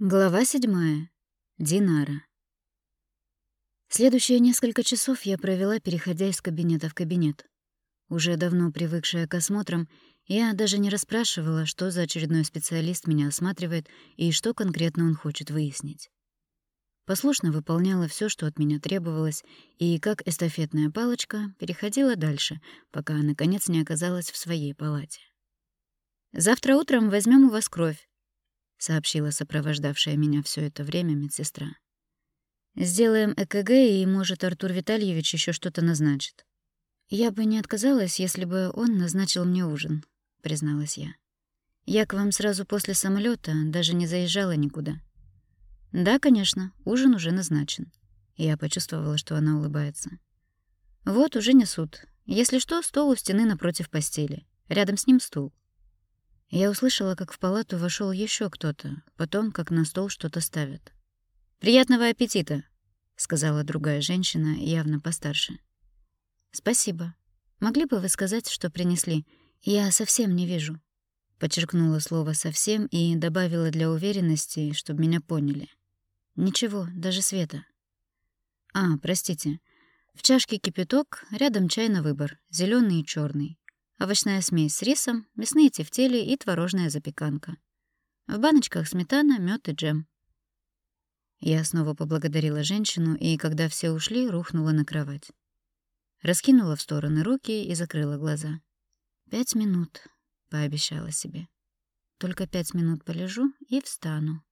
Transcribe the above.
Глава седьмая. Динара. Следующие несколько часов я провела, переходя из кабинета в кабинет. Уже давно привыкшая к осмотрам, я даже не расспрашивала, что за очередной специалист меня осматривает и что конкретно он хочет выяснить. Послушно выполняла все, что от меня требовалось, и, как эстафетная палочка, переходила дальше, пока, наконец, не оказалась в своей палате. «Завтра утром возьмем у вас кровь. — сообщила сопровождавшая меня все это время медсестра. «Сделаем ЭКГ, и, может, Артур Витальевич еще что-то назначит». «Я бы не отказалась, если бы он назначил мне ужин», — призналась я. «Я к вам сразу после самолета даже не заезжала никуда». «Да, конечно, ужин уже назначен». Я почувствовала, что она улыбается. «Вот, уже несут. Если что, стол у стены напротив постели. Рядом с ним стул. Я услышала, как в палату вошел еще кто-то, потом, как на стол что-то ставят. «Приятного аппетита!» — сказала другая женщина, явно постарше. «Спасибо. Могли бы вы сказать, что принесли? Я совсем не вижу». Подчеркнула слово «совсем» и добавила для уверенности, чтобы меня поняли. «Ничего, даже света». «А, простите. В чашке кипяток, рядом чай на выбор, зеленый и черный овощная смесь с рисом, мясные тефтели и творожная запеканка. В баночках сметана, мед и джем. Я снова поблагодарила женщину, и когда все ушли, рухнула на кровать. Раскинула в стороны руки и закрыла глаза. «Пять минут», — пообещала себе. «Только пять минут полежу и встану».